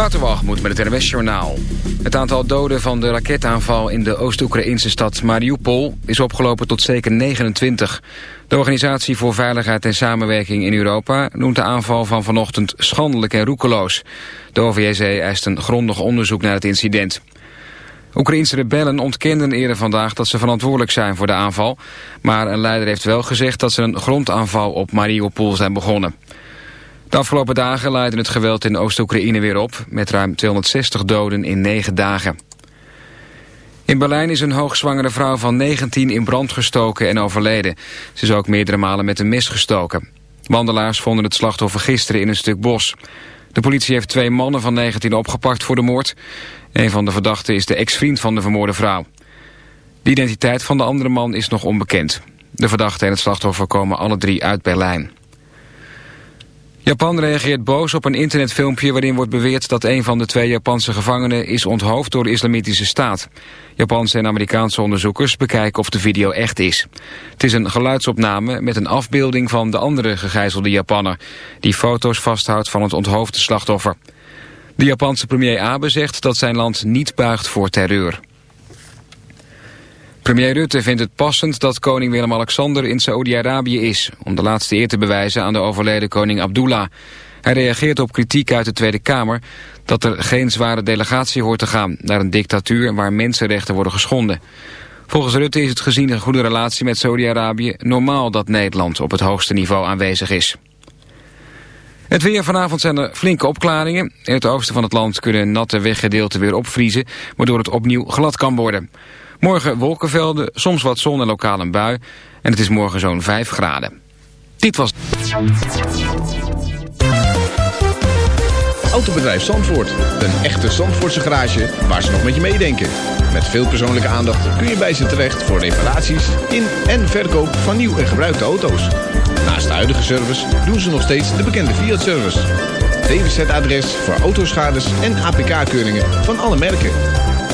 Waterwalgemoed met het NWS Journaal. Het aantal doden van de raketaanval in de Oost-Oekraïnse stad Mariupol is opgelopen tot zeker 29. De Organisatie voor Veiligheid en Samenwerking in Europa noemt de aanval van vanochtend schandelijk en roekeloos. De OVSE eist een grondig onderzoek naar het incident. Oekraïense rebellen ontkenden eerder vandaag dat ze verantwoordelijk zijn voor de aanval. Maar een leider heeft wel gezegd dat ze een grondaanval op Mariupol zijn begonnen. De afgelopen dagen leidde het geweld in Oost-Oekraïne weer op... met ruim 260 doden in negen dagen. In Berlijn is een hoogzwangere vrouw van 19 in brand gestoken en overleden. Ze is ook meerdere malen met een mes gestoken. Wandelaars vonden het slachtoffer gisteren in een stuk bos. De politie heeft twee mannen van 19 opgepakt voor de moord. Een van de verdachten is de ex-vriend van de vermoorde vrouw. De identiteit van de andere man is nog onbekend. De verdachte en het slachtoffer komen alle drie uit Berlijn. Japan reageert boos op een internetfilmpje waarin wordt beweerd dat een van de twee Japanse gevangenen is onthoofd door de islamitische staat. Japanse en Amerikaanse onderzoekers bekijken of de video echt is. Het is een geluidsopname met een afbeelding van de andere gegijzelde Japanner, die foto's vasthoudt van het onthoofde slachtoffer. De Japanse premier Abe zegt dat zijn land niet buigt voor terreur. Premier Rutte vindt het passend dat koning Willem-Alexander in Saoedi-Arabië is... om de laatste eer te bewijzen aan de overleden koning Abdullah. Hij reageert op kritiek uit de Tweede Kamer... dat er geen zware delegatie hoort te gaan naar een dictatuur... waar mensenrechten worden geschonden. Volgens Rutte is het gezien een goede relatie met Saoedi-Arabië... normaal dat Nederland op het hoogste niveau aanwezig is. Het weer vanavond zijn er flinke opklaringen. In het oosten van het land kunnen natte weggedeelten weer opvriezen... waardoor het opnieuw glad kan worden... Morgen wolkenvelden, soms wat zon en lokaal een bui. En het is morgen zo'n 5 graden. Dit was... Autobedrijf Zandvoort. Een echte Zandvoortse garage waar ze nog met je meedenken. Met veel persoonlijke aandacht kun je bij ze terecht voor reparaties in en verkoop van nieuw en gebruikte auto's. Naast de huidige service doen ze nog steeds de bekende Fiat-service. DWZ-adres voor autoschades en APK-keuringen van alle merken.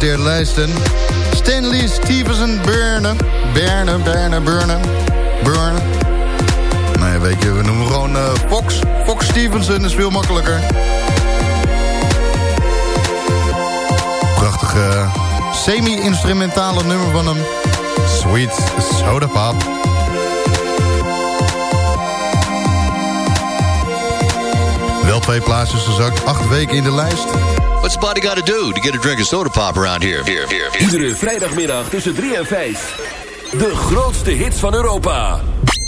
Der lijsten. Stanley Stevenson Berne. Berne, Berne, Berne. Berne. Nee, weet je, we noemen gewoon eh, Fox. Fox Stevenson is veel makkelijker. prachtige semi-instrumentale nummer van hem. Sweet Soda Pop. Wel twee plaatsjes gezakt, acht weken in de lijst. What's the body gotta do to get a drink of soda pop around here? Here, here, here. Iedere vrijdagmiddag tussen 3 en 5. De grootste hits van Europa.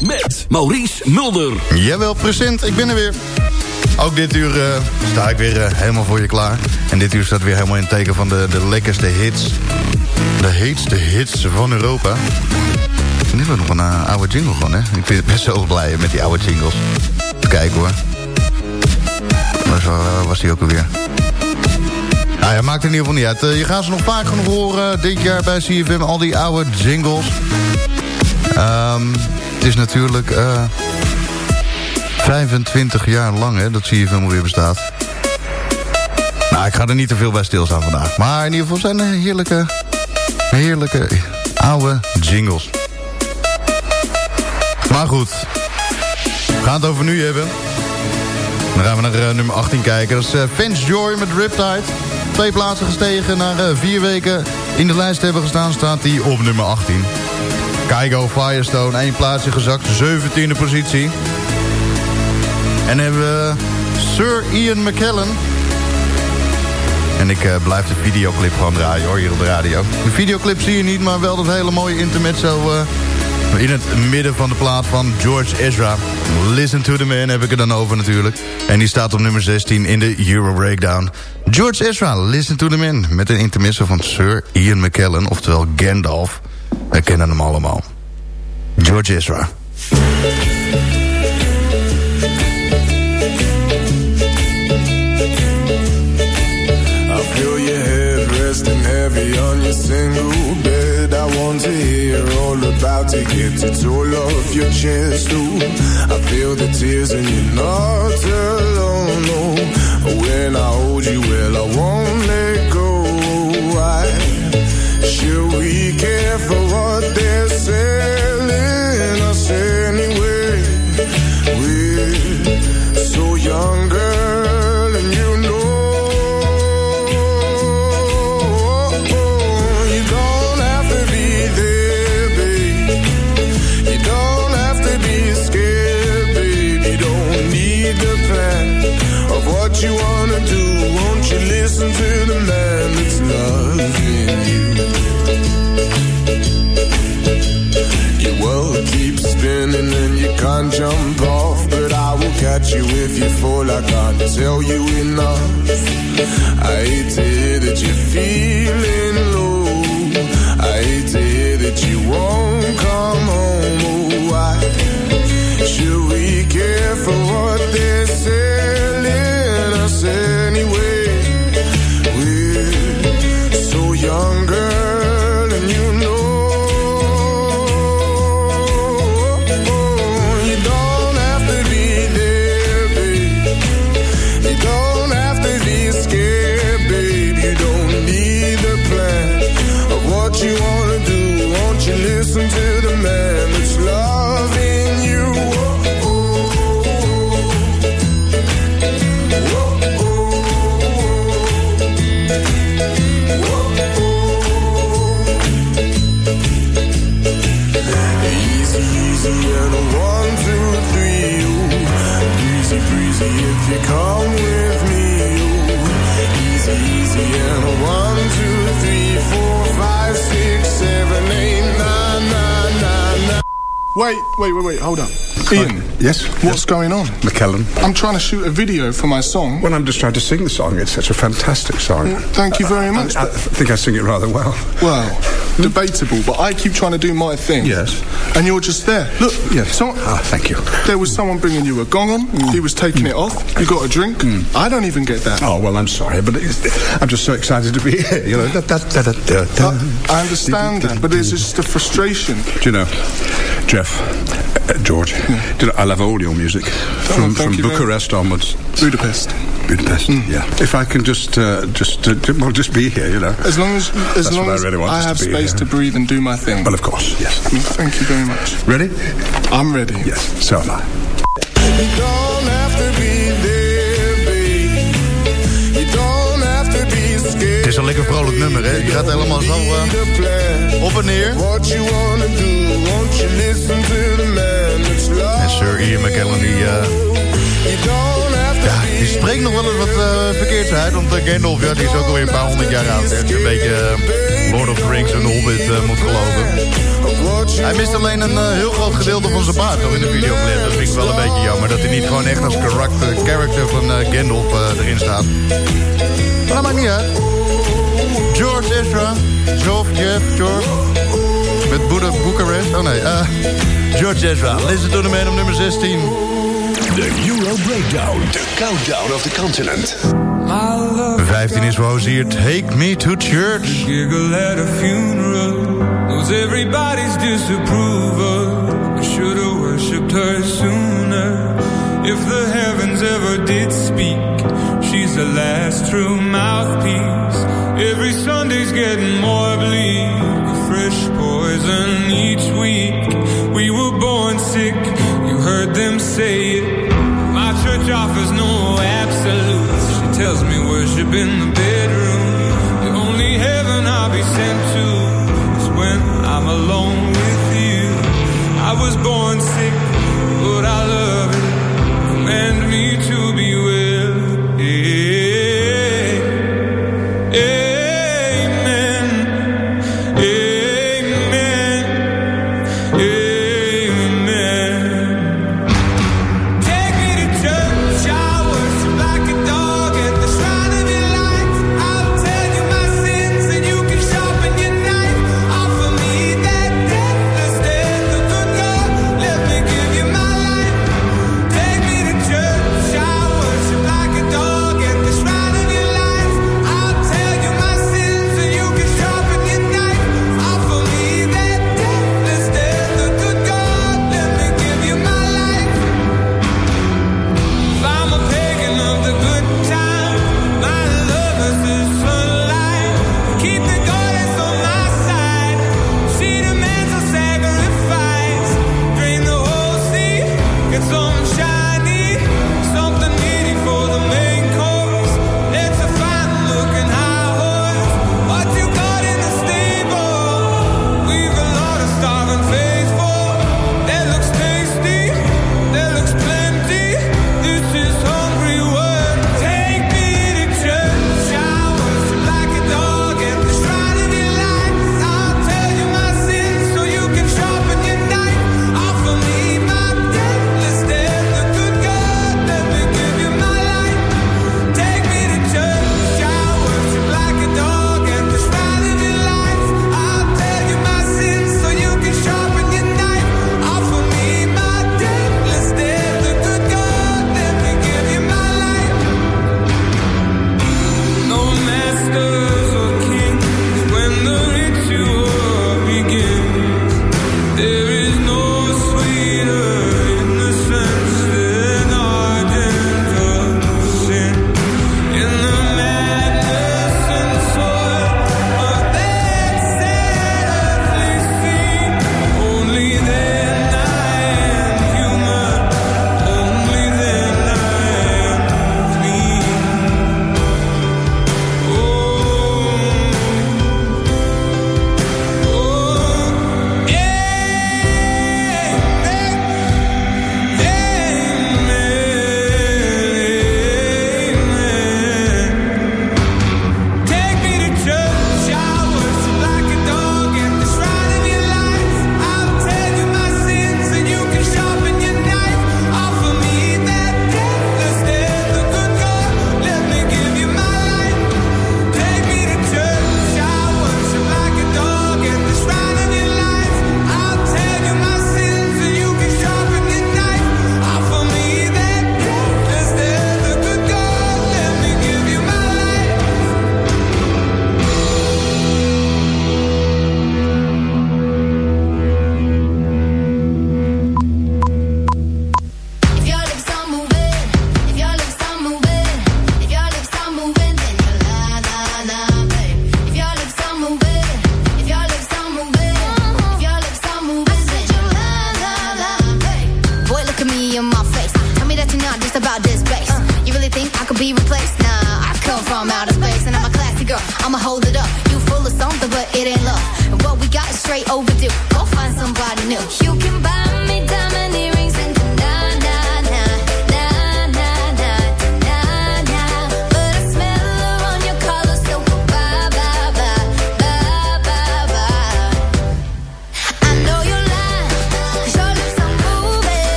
Met Maurice Mulder. Jawel, present, ik ben er weer. Ook dit uur eh, sta ik weer eh, helemaal voor je klaar. En dit uur staat weer helemaal in het teken van de, de lekkerste hits. De heetste hits van Europa. En dit was nog een eh, oude jingle van, hè? Ik ben best wel blij met die oude jingles. Even kijken hoor. Waar was, was die ook alweer? Nou ja, maakt in ieder geval niet uit. Eh, je gaat ze nog vaak genoeg horen dit jaar bij CFM. Al die oude jingles. Ehm, het is natuurlijk... eh 25 jaar lang hè, dat CFM alweer bestaat. Nou, ik ga er niet te veel bij stilstaan vandaag. Maar in ieder geval zijn er heerlijke, heerlijke oude jingles. Maar goed, we gaan het over nu hebben. Dan gaan we naar eh, nummer 18 kijken. Dat is uh, Vince Joy met Riptide. Twee plaatsen gestegen. Na eh, vier weken in de lijst hebben gestaan, staat hij op nummer 18. Kaigo Firestone, één plaatsje gezakt, 17e positie. En hebben we Sir Ian McKellen. En ik uh, blijf de videoclip gewoon draaien hoor, hier op de radio. De videoclip zie je niet, maar wel dat hele mooie intermezzo... Uh, in het midden van de plaat van George Ezra. Listen to the Man heb ik er dan over natuurlijk. En die staat op nummer 16 in de Euro Breakdown. George Ezra, Listen to the Man. Met een intermezzo van Sir Ian McKellen, oftewel Gandalf. We kennen hem allemaal. George Ezra. I feel your head resting heavy on your single. I want to hear all about it, get it all off your chest. Ooh, I feel the tears and you're not alone. No, when I hold you, well, I won't let go. Why should we Catch you if you fall. I can't tell you enough. I hate to hear that you're feeling low. I hate to hear that you won't come Wait, wait, wait, hold up. Ian. Yes? What's going on? McKellen. I'm trying to shoot a video for my song. Well, I'm just trying to sing the song. It's such a fantastic song. Well, thank you very much. I, I think I sing it rather well. Well, debatable, but I keep trying to do my thing. Yes. And you're just there. Look, Yes. someone, Ah, thank you. there was someone bringing you a gong on. He was taking it off. You got a drink. I don't even get that. Oh, well, I'm sorry, but it's, I'm just so excited to be here. You know, da, da, da, da. I, understand that, but it's just a frustration. Do you know, Jeff, uh, George, do you know, I love all your music. From, thank from very- Bucharest onwards. Budapest. Budapest, yeah. If I can just, uh, just, uh, well, just be here, you know. As long as, as That's long what I as really want I us to have space yeah. to breathe and do my thing. Well, of course, yes. Thank you very much. Ready? I'm ready. Yes, so am I. You don't have to be there, babe. You don't have to be scared. Het is een lekker vrolijk nummer, hè? Die gaat helemaal zo eh, op en neer. What you wanna do, won't you listen to the man that's lost? En Sir Ian McKellen, die, eh, Ja, die spreekt nog wel eens wat eh, verkeerds uit. Want eh, Gandalf, ja, die is ook alweer een paar honderd jaar oud. je een beetje eh, Lord of the Rings en Hobbit moet geloven. Hij mist alleen een heel groot gedeelte van zijn baard nog in de videoclip. Dat vind ik wel een beetje jammer. Dat hij niet gewoon echt als karakter, character van Gandalf erin staat. Maar dat maakt niet uit. George Ezra. Geoff, Jeff, George. Met Buddha Bucharest. Oh nee, George Ezra. Listen to the man op nummer 16. De Euro Breakdown. De countdown of the continent. 15 is voor Hozier. Take me to church. Giggle at a funeral knows everybody's disapproval. I should have worshipped her sooner. If the heavens ever did speak, she's the last true mouthpiece. Every Sunday's getting more bleak, a fresh poison each week. We were born sick, you heard them say it. been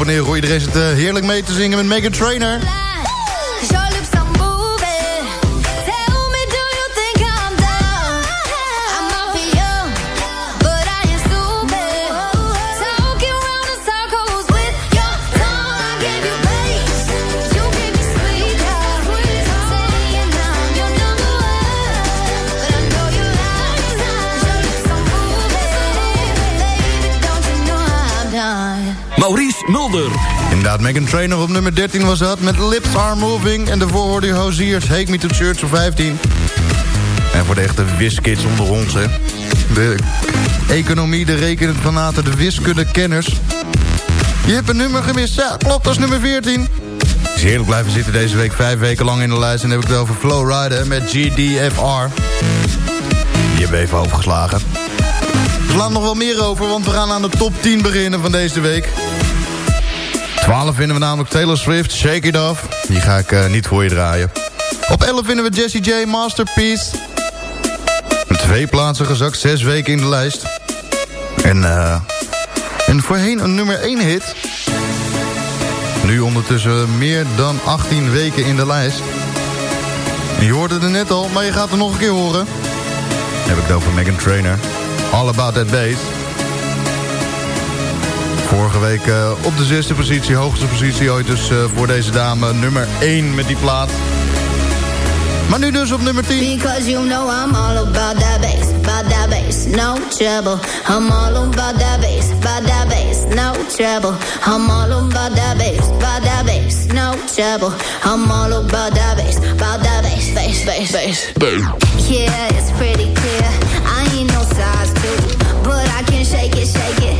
op en iedereen zit eh, heerlijk mee te zingen met Megan Trainer. Mulder. Inderdaad, Megan Trainer op nummer 13 was dat. Met Lips Are Moving. En daarvoor hoorde je Hoziers Take Me To Church op 15. En voor de echte wiskids onder ons, hè. De economie, de rekenfanaten, de wiskundekenners. Je hebt een nummer gemist. Ja, klopt, dat is nummer 14. Is blijven zitten deze week. Vijf weken lang in de lijst. En dan heb ik het over Flowrider met GDFR. Die hebben even overgeslagen. Er slaan nog wel meer over, want we gaan aan de top 10 beginnen van deze week. 12 vinden we namelijk Taylor Swift, Shake It Off. Die ga ik eh, niet voor je draaien. Op 11 vinden we Jessie J, Masterpiece. Met twee plaatsen gezakt, zes weken in de lijst. En, eh en voorheen een nummer 1 hit. Nu ondertussen meer dan 18 weken in de lijst. Je hoorde het net al, maar je gaat het nog een keer horen. Heb ik het over Megan Trainer. All About That Bass. Vorige week eh, op de zesde positie, hoogste positie ooit dus eh, voor deze dame. Nummer 1 met die plaat. Maar nu dus op nummer 10. Because you know I'm all about that bass, about that bass, no trouble. I'm all about that bass, about that bass, no trouble. I'm all about that bass, about that bass, no trouble. I'm all about that bass, about that bass, bass, bass, bass. Yeah, it's pretty clear. I ain't no size two, but I can shake it, shake it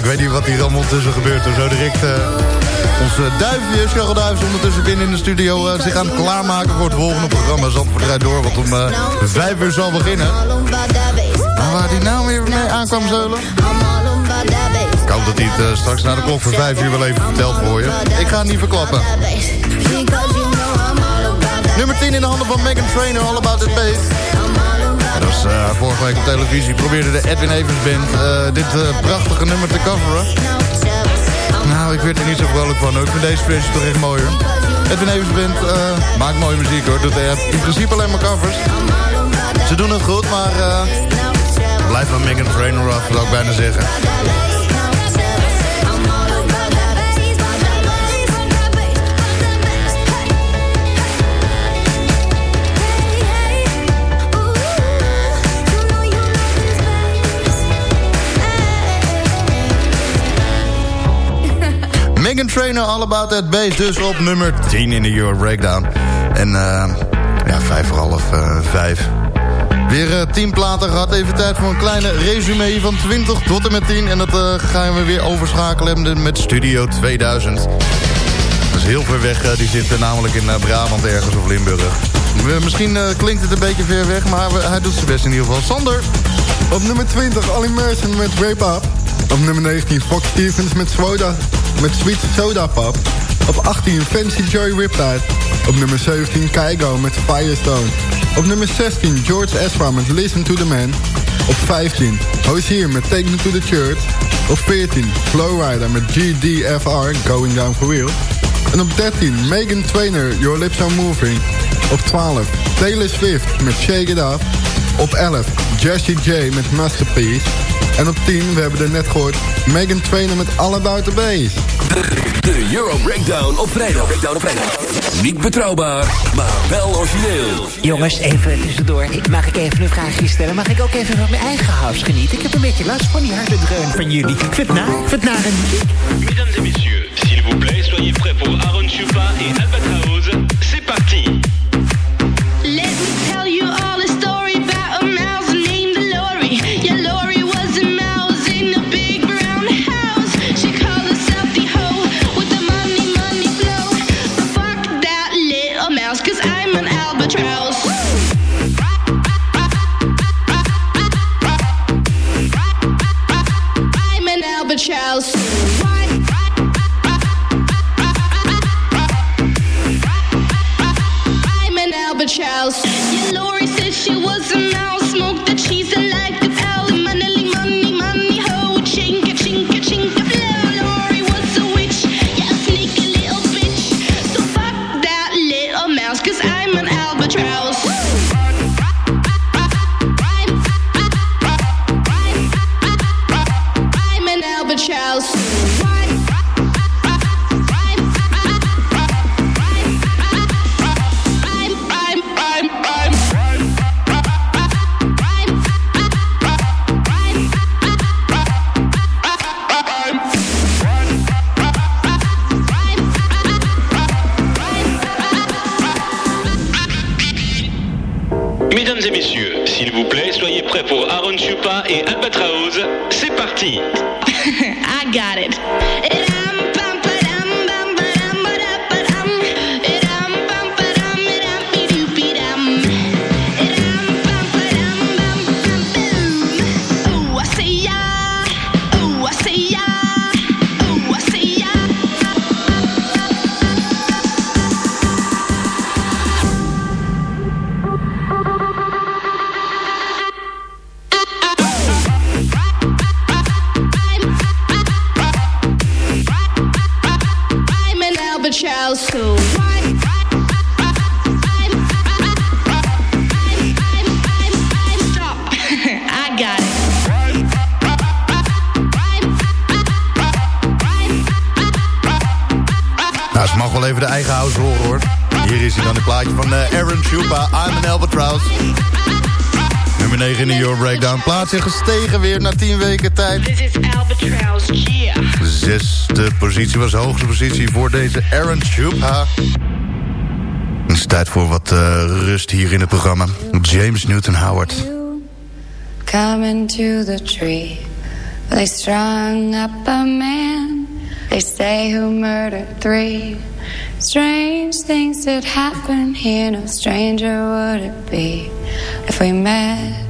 ik weet niet wat hier allemaal tussen gebeurt. Zo direct eh, onze duifje, is ondertussen binnen in de studio... eh, zich aan het klaarmaken voor het volgende programma. Zandvoort rijdt door, wat om eh, vijf uur zal beginnen. Waar die nou weer mee aan kwam zeulen? Ik hoop dat hij het eh, straks na de klok voor vijf uur wel even vertelt voor je. Ik ga het niet verklappen. Nummer 10 in de handen van Megan Trainer, All About It Bass. Eh, vorige week op televisie. Probeerde de Edwin Evers Band eh, dit eh, prachtige nummer te coveren. Nou, ik werd er niet zo vrolijk van. Ik vind deze versie toch echt mooier. Edwin Evers Band maakt mooie muziek hoor. Doet in principe alleen maar covers. Ze doen het goed, maar blijf van Megan Trainer af, wil ik bijna zeggen. Megan Trainer, All About That Bass. Dus op nummer 10 in de Euro Breakdown. En uh, ja, vijf voor half uh, vijf. Weer uh, 10 platen gehad. Even tijd voor een kleine resume van 20 tot en met 10. En dat gaan we weer overschakelen met Studio 2000. Dat is heel ver weg. die zit namelijk in Brabant ergens of Limburg. Misschien klinkt het een beetje ver weg, maar hij doet zijn best in ieder geval. Sander. Op nummer 20, Ali Merson met Rape Up. Op nummer 19, Fox Stevens met Swoda met Sweet Soda Pop. Op 18 Fancy Joy Riptide. Op nummer 17 Kaigo met Firestone. Op nummer 16 George Ezra met Listen to the Man. Op 15 Hozier met Take Me to the Church. Op 14 Flowrider met GDFR Going Down for Real. En op 13 Megan Trainer Your Lips Are Moving. Op 12 Taylor Swift met Shake It Up. Op 11 Jessie J met Masterpiece. En op 10, we hebben er net gehoord, Megan Trainer met All About the Bass. De Euro Breakdown op vrijdag. Breakdown op vrijdag. Niet betrouwbaar, maar wel origineel. Jongens, even tussendoor. Ik, mag ik even een vraagje stellen? Mag ik ook even van mijn eigen house genieten? Ik heb een beetje last van die harde dreun van jullie. Ik vind het naar, ik vind het naar een Mesdames et messieurs, s'il vous plaît, soyez prêts pour Aaron Chupa et Albatraoz. C'est parti Zich gestegen weer na 10 weken tijd. This is Albatross, yeah. Zesde positie was de hoogste positie voor deze Aaron Chupa. Het is tijd voor wat eh, rust hier in het programma. James Newton Howard. coming to the tree. They strung up a man, they say who murdered three. Strange things that happen here, no stranger would it be if we met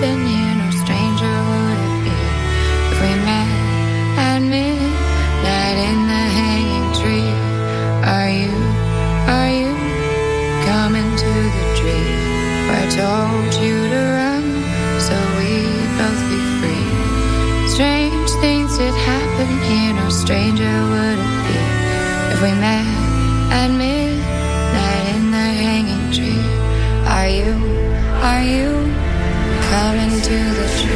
happen here, no stranger would it be if we met at midnight in the hanging tree. Are you, are you coming to the tree where I told you to run so we'd both be free? Strange things did happen here, no stranger would it be if we met coming to the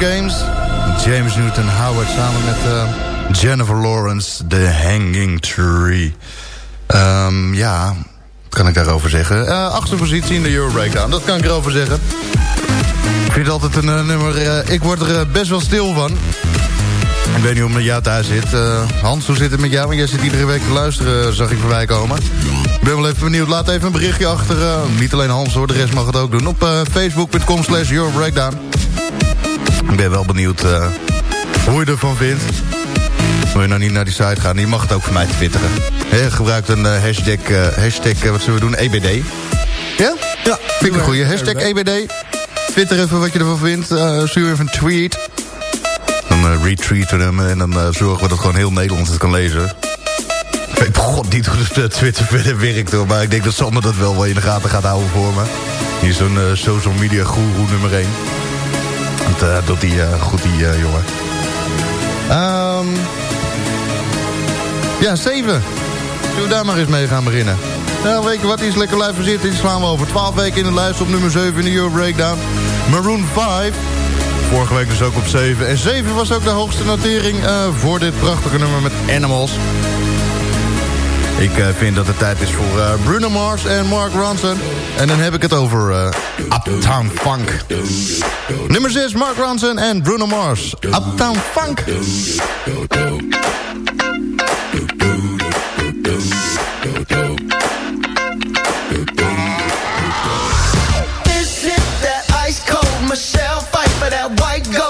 Games. James Newton Howard samen met eh, Jennifer Lawrence, The Hanging Tree. Ehm, ja, wat kan ik daarover zeggen? Eh achtste positie in de Euro Breakdown, dat kan ik erover zeggen. Ik vind altijd een eh, nummer, eh, ik word er eh, best wel stil van. Ik weet niet hoe het met jou thuis zit. Eh, Hans, hoe zit het met jou? Want jij zit iedere week te luisteren, zag ik voorbij komen. Ik ben wel even benieuwd. Laat even een berichtje achter. eh, niet alleen Hans hoor, de rest mag het ook doen. Op eh, facebook.com slash Eurobreakdown. Ik ben wel benieuwd eh, hoe je ervan vindt. Wil je nou niet naar die site gaan, je mag het ook voor mij twitteren. He, gebruik een eh, hashtag, eh, hashtag wat zullen we doen, EBD. Ja? Ja. Vind ik een goeie. Hashtag EBD. Twitter even wat je ervan vindt. Stuur even een tweet. Dan retweeten we hem en dan zorgen we dat gewoon heel Nederland het kan lezen. Ik god niet hoe de Twitter verder werkt hoor. Maar ik denk dat Sander dat wel wel in de gaten gaat houden voor me. Die is zo'n social media guru nummer 1. Dat eh, doet hij eh, goed, die eh, jongen. Ehm ja, 7. Zullen we daar maar eens mee gaan beginnen? Nou, je wat, die is lekker live verzit. Die slaan we over 12 weken in de lijst op nummer 7 in de Euro Breakdown. Maroon 5. Vorige week dus ook op 7. En 7 was ook de hoogste notering eh, voor dit prachtige nummer met Animals. Ik eh, vind dat het tijd is voor eh, Bruno Mars en Mark Ronson. En dan heb ik het over eh, Uptown Funk. Nummer 6, Mark Ronson en Bruno Mars. Uptown Funk. This is that ice cold Michelle fight for that white gold.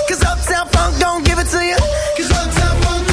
Cause Uptown Funk don't give it to you. Cause Uptown Funk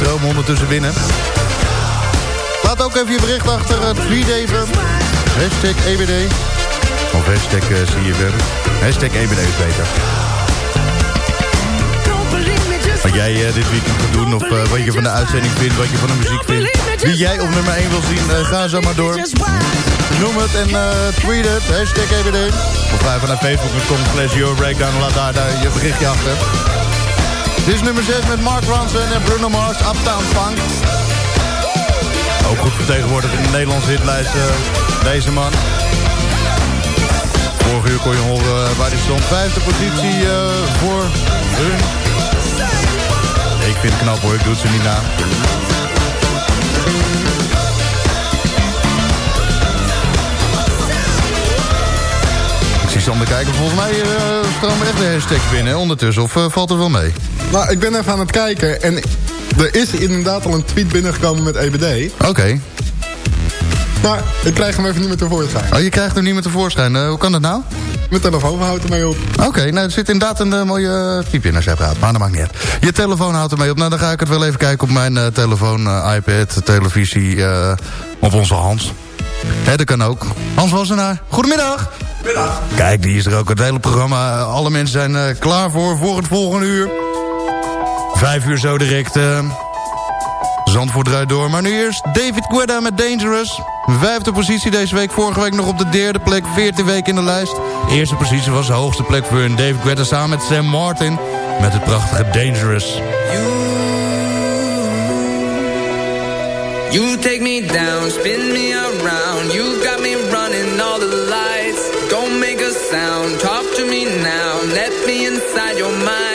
Eh, stromen ondertussen binnen. Laat ook even je bericht achter het tweet even. Hashtag EBD. Of hashtag eh, CFM. Hashtag EBD is beter. Wat jij eh, dit weekend gaat doen, of eh, wat je van de uitzending vindt, wat je van de muziek vindt. Wie jij op nummer 1 wil zien, eh, ga zo maar door. Noem het en eh, tweet het, hashtag EBD. Of ga even naar facebook.com slash Breakdown laat daar, daar je berichtje achter. Dit is nummer 6 met Mark Ronson en Bruno Mars, Uptown Funk. Ook goed vertegenwoordigd in de Nederlandse hitlijst, eh, deze man. Vorige uur kon je horen eh, waar die stond. Vijfde positie eh, voor hun. Ik vind het knap hoor, ik doe het ze niet na. Volgens mij uh, stromen echt de hashtags binnen ondertussen. Of eh, valt er wel mee? Nou, ik ben even aan het kijken en Er is inderdaad al een tweet binnengekomen met EBD. Oké. Maar ik krijg hem even niet meer tevoorschijn. Oh, je krijgt hem niet meer tevoorschijn. Eh, hoe kan dat nou? Mijn telefoon houdt ermee op. Oké, nou er zit inderdaad een eh, mooie piepje in als jij praat. Maar dat maakt niet uit. Je telefoon houdt ermee op. Nou, dan ga ik het wel even kijken op mijn eh, telefoon, eh, iPad, televisie, eh, op onze Hans. Hè, dat kan ook. Hans Wassenaar, goedemiddag. Middag. Kijk, die is er ook. Het hele programma. Alle mensen zijn eh, klaar voor, voor het volgende uur. Vijf uur zo direct. eh Zandvoort draait door. Maar nu eerst David Guetta met Dangerous. Vijfde positie deze week. Vorige week nog op de derde plek. Veertien weken in de lijst. Eerste positie was de hoogste plek voor hun. David Guetta samen met Sam Martin. Met het prachtige Dangerous. You take me down, spin me around. You got me running all the lights. Sound, talk to me now. Let me inside your mind.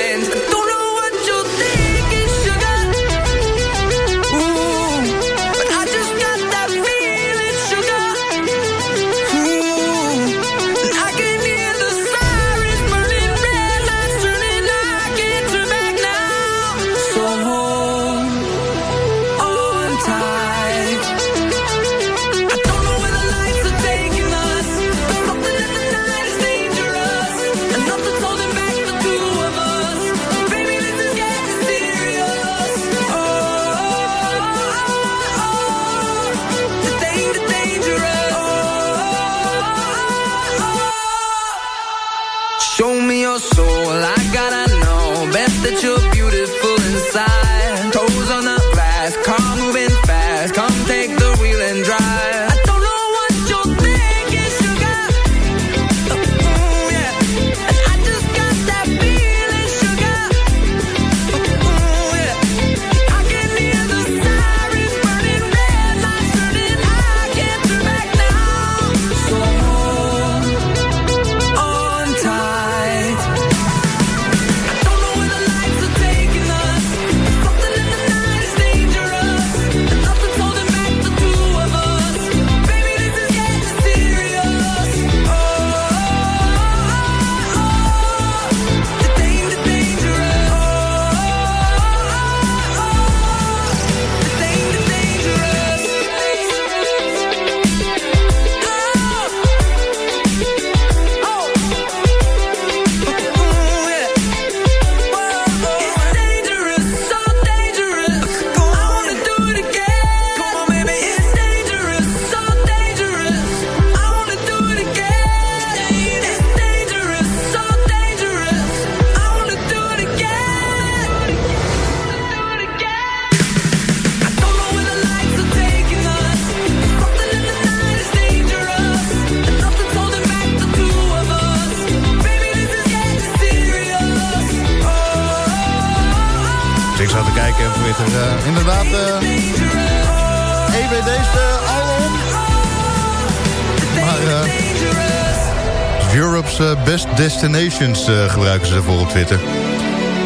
Destinations eh, gebruiken ze ervoor op Twitter.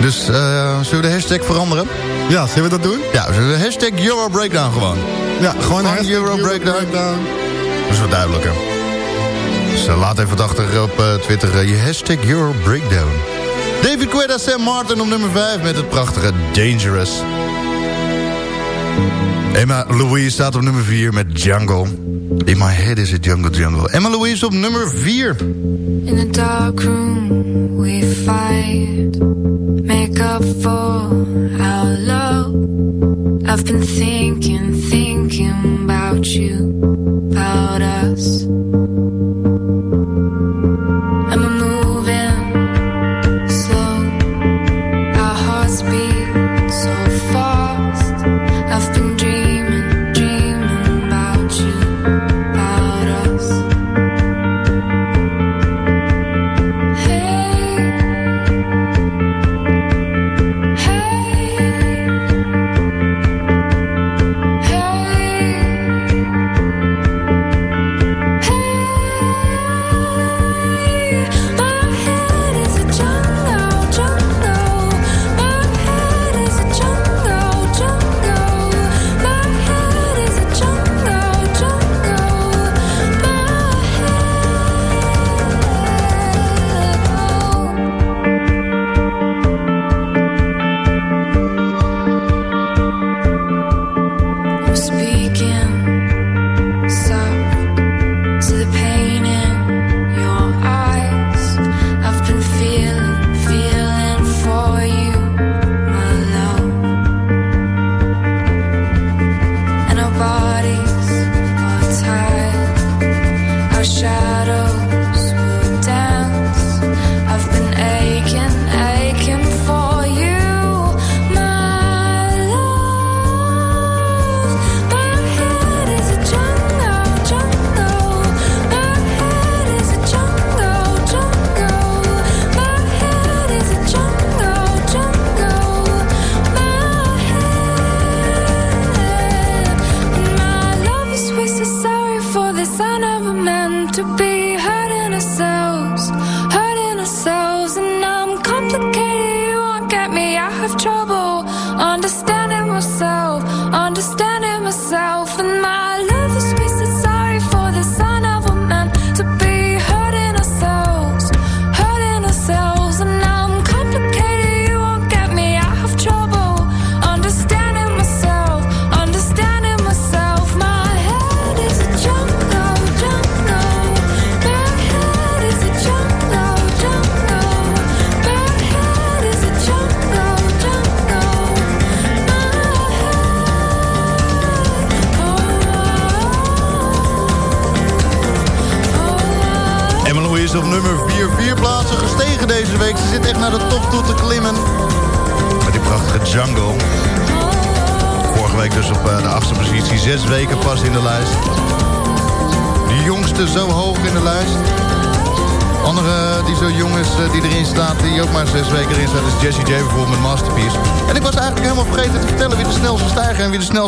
Dus eh, zullen we de hashtag veranderen? Ja, zullen we dat doen? Ja, we de hashtag Euro Breakdown gewoon. Ja, gewoon een hashtag Euro Euro Breakdown. Breakdown. Dat is wat duidelijker. Dus eh, laat even achter op Twitter. je hashtag Euro Breakdown. David Guetta, Sam Martin op nummer 5 met het prachtige Dangerous. Emma Louise staat op nummer 4 met Jungle. In my head is it Jungle Jungle. Emma Louise op nummer 4. In the dark room we fight Make up for our love I've been thinking, thinking about you About us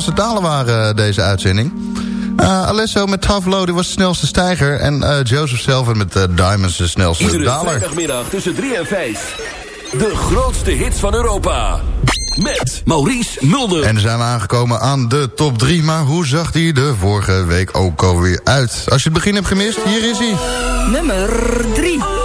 snelste talen waren eh, deze uitzending. Uh, Alesso met Tavlo, die was de snelste stijger. En uh, Joseph Selver met uh, Diamonds de snelste Iedere daler. vrijdagmiddag tussen 3 en 5. De grootste hits van Europa. Met Maurice Mulder. En dan zijn we aangekomen aan de top 3. Maar hoe zag die de vorige week ook alweer uit? Als je het begin hebt gemist, hier is hij. Nummer 3.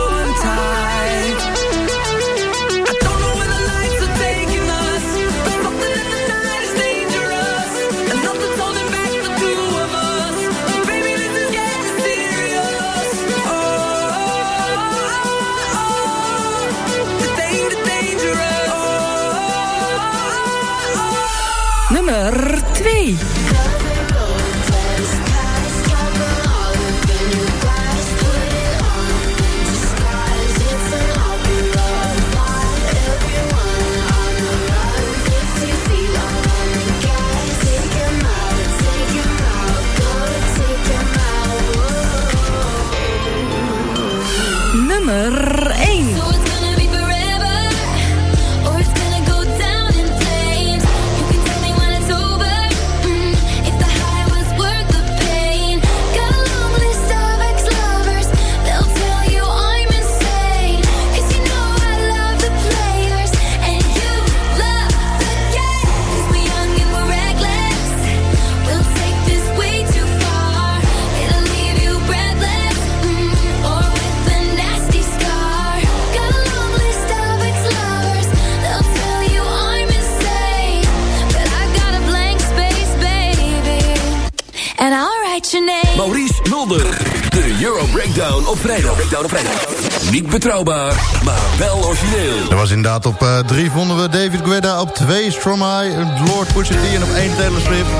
Op eh, 3 vonden we David Guetta. Op 2 Stromae, Lord Pusha En op 1 Taylor Swift.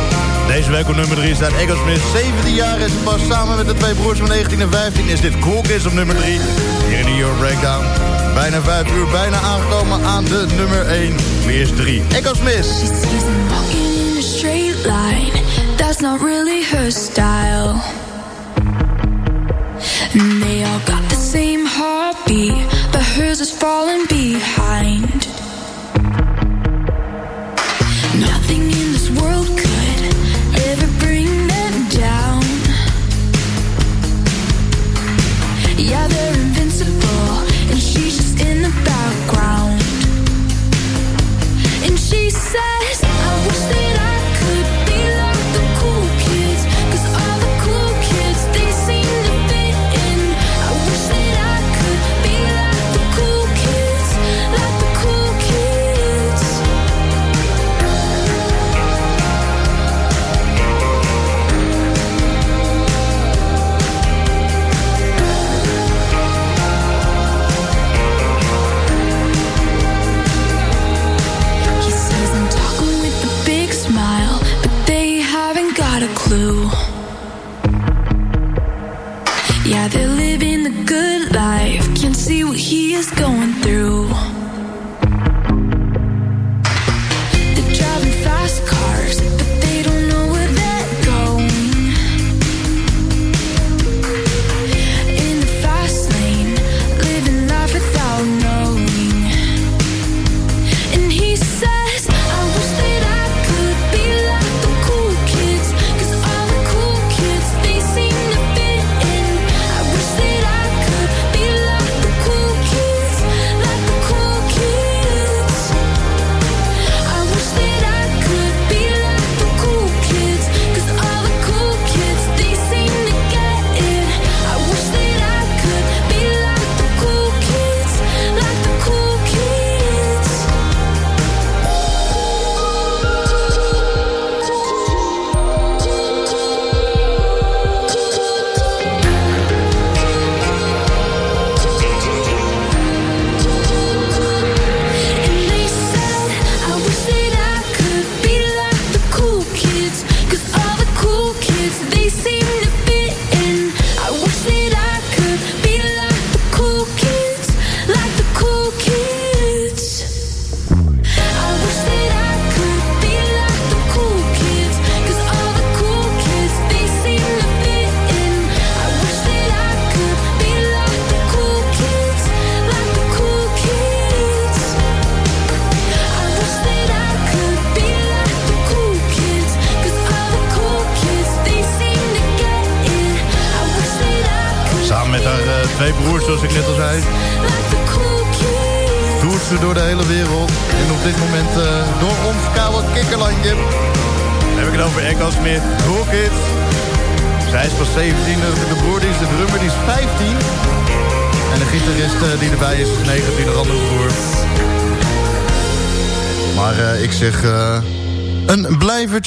Deze week op nummer 3 staat Egglesmith. 17 jaar is pas. Samen met de twee broers van 19 en 15 is dit Cool op nummer 3. Hier in de Euro Breakdown. Bijna 5 uur, bijna aangekomen aan de nummer 1. Wie is 3? Egglesmith.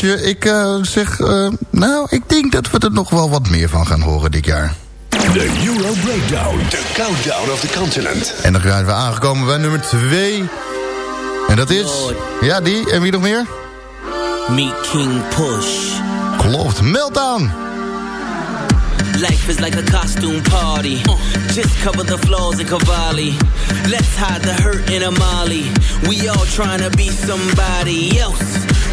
Ik eh, zeg... eh, nou, ik denk dat we er nog wel wat meer van gaan horen dit jaar. De Euro Breakdown. The countdown of the continent. En dan zijn we aangekomen bij nummer 2. En dat is... Ja, die. En wie nog meer? Meet King Push. Klopt. Meltdown. Life is like a costume party. Uh, just cover the flaws in Cavalli. Let's hide the hurt in Amali. We all trying to be somebody else.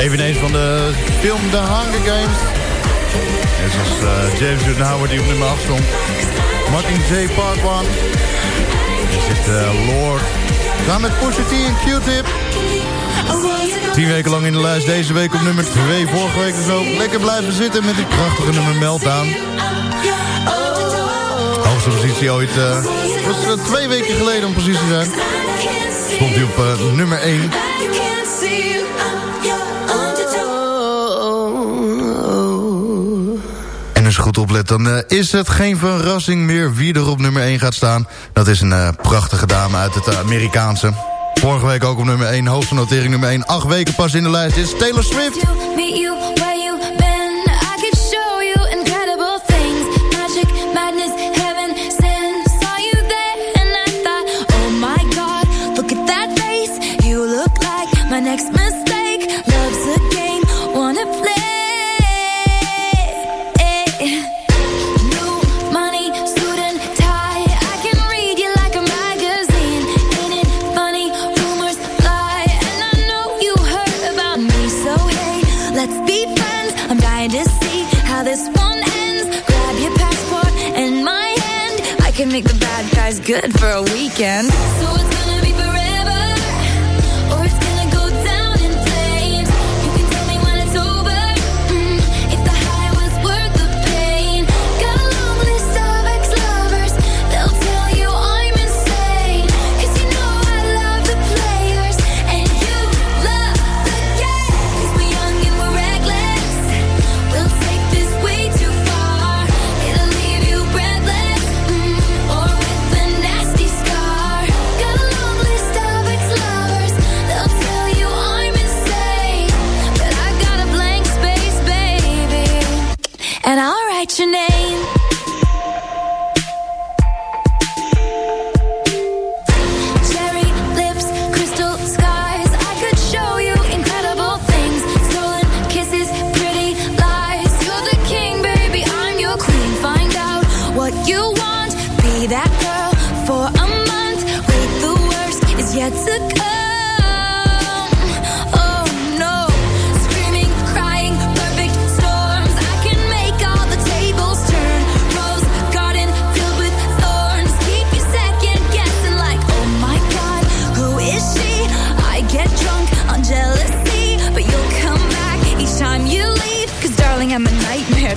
Eveneens van de film The Hunger Games. En zoals eh, James Newton Howard die op nummer 8 stond. Mockingjay Part 1. Er zit eh, Lord. Samen met Pusha T en Q-Tip. Tien weken lang in de lijst. Deze week op nummer 2. Vorige week dus ook. Lekker blijven zitten met die prachtige nummer Meltdown. Hoogste positie ooit. eh was eh, twee weken geleden om precies te zijn. Stond hij op nummer 1. Goed dan eh, is het geen verrassing meer wie er op nummer 1 gaat staan. Dat is een eh, prachtige dame uit het Amerikaanse. Vorige week ook op nummer 1, hoogste notering nummer 1. Acht weken pas in de lijst, is Taylor Swift. Weekend.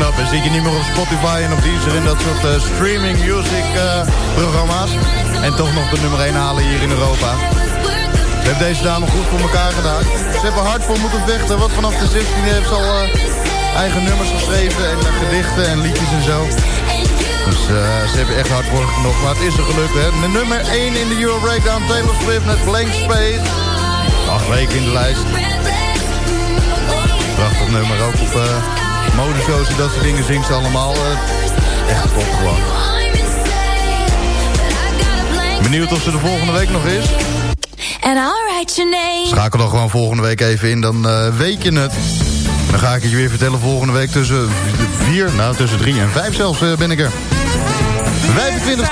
knap. En zit je niet meer op Spotify en op Deezer in dat soort eh, streaming music eh, programma's. En toch nog de nummer 1 halen hier in Europa. We hebben deze dame goed voor elkaar gedaan. Ze hebben hard voor moeten vechten. Wat vanaf de 16 heeft ze al eh, eigen nummers geschreven. En gedichten en liedjes en zo. Dus ze hebben echt hard voor genoeg. Maar het is er gelukt hè. De nummer 1 in de Euro Breakdown. Taylor Swift met Blank Space. Acht weken in de lijst. Prachtig nummer. Ook op modeshows en dat soort dingen zingt ze allemaal. eh, echt top gewoon. Benieuwd of ze de volgende week nog is? Schakel dan gewoon volgende week even in, dan eh, weet je het. Dan ga ik het je weer vertellen volgende week tussen 4, nou tussen 3 en 5 zelfs eh, ben ik er. 25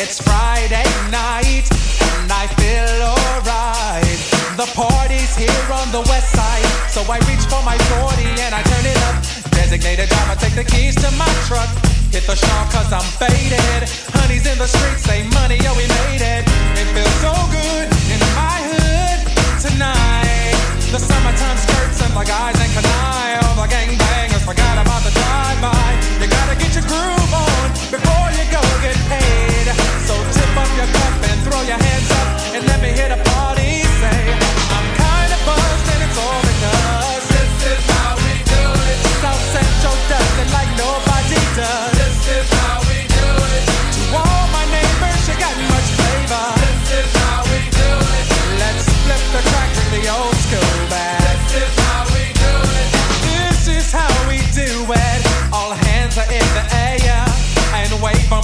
It's Friday night, and I feel alright. The party's here on the west side, so I reach for my 40 and I turn it up. Designated driver, take the keys to my truck. Hit the shop cause I'm faded. Honey's in the streets, say money, yo, we made it. It feels so good in my hood tonight. The summertime skirts and the guys ain't canine. All the gangbangers forgot about the drive-by. You gotta get your groove on before get paid. So tip up your cup and throw your hands up and let me hit a party. Say, I'm kinda buzzed and it's all because this is how we do it. South Central does it like nobody does.